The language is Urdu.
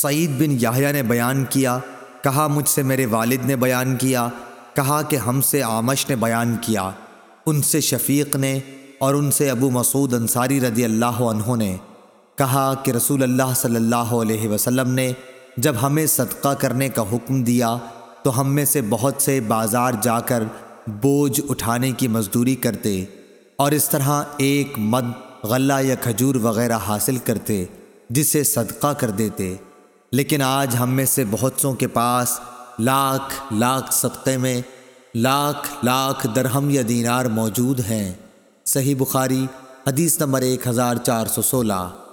سعید بن یاہیا نے بیان کیا، کہا مجھ سے میرے والد نے بیان کیا، کہا کہ ہم سے آمش نے بیان کیا۔ ان سے شفیق نے اور ان سے ابو مسعود انصاری رضی اللہ عنہ نے کہا کہ رسول اللہ صلی اللہ علیہ وسلم نے جب ہمیں صدقہ کرنے کا حکم دیا تو ہم میں سے بہت سے بازار جا کر بوجھ اٹھانے کی مزدوری کرتے اور اس طرح ایک مد، غلہ یا کھجور وغیرہ حاصل کرتے، جسے صدقہ کر دیتے۔ لیکن آج ہم میں سے بہت سوں کے پاس لاکھ لاکھ صدقے میں لاکھ لاکھ درہم یا دینار موجود ہیں۔ صحیح بخاری حدیث نمبر ایک ہزار چار سو سولہ۔